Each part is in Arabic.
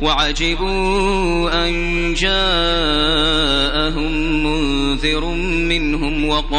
وعجبوا أن جاءهم منذر منهم وقال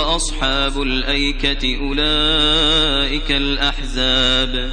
وأصحاب الأيكة أولئك الأحزاب.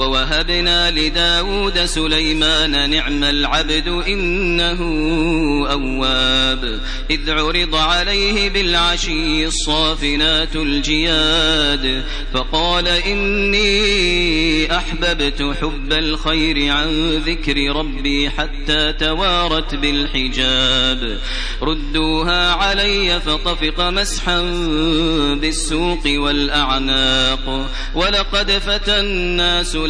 ووهبنا لداود سليمان نعم العبد إنه أواب. إذ عرض عليه بالعشي الصافنات الجياد فقال إني أحببت حب الخير عن ذكر ربي حتى توارت بالحجاب. ردوها علي فطفق مسحا بالسوق والأعناق. ولقد فتنا سليمان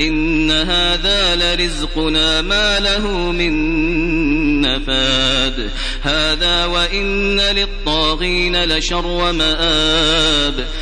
إن هذا لرزقنا ما له من نفاد. هذا وإن للطاغين لشر مآب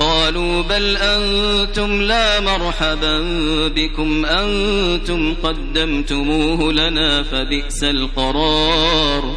قالوا بل أنتم لا مرحبا بكم أنتم قدمتموه لنا فبئس القرار.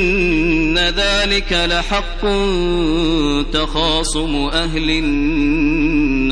ذلك لحق تخاصم أهل النار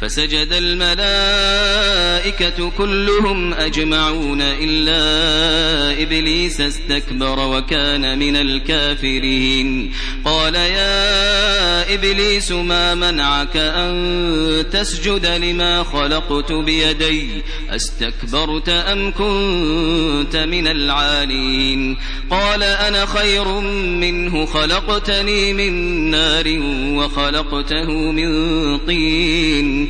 فسجد الملائكة كلهم أجمعون إلا إبليس استكبر وكان من الكافرين. قال يا إبليس ما منعك أن تسجد لما خلقت بيدي؟ أستكبرت أم كنت من العالين؟ قال أنا خير منه خلقتني من نار وخلقته من طين.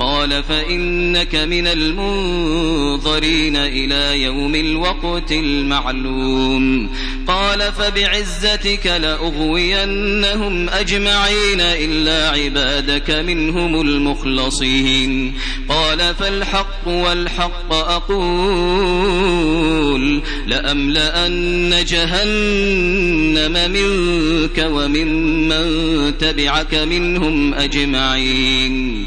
قال فإنك من المنظرين إلى يوم الوقت المعلوم. قال فبعزتك لأغوينهم أجمعين إلا عبادك منهم المخلصين. قال فالحق والحق أقول لأملأن جهنم منك وممن تبعك منهم أجمعين.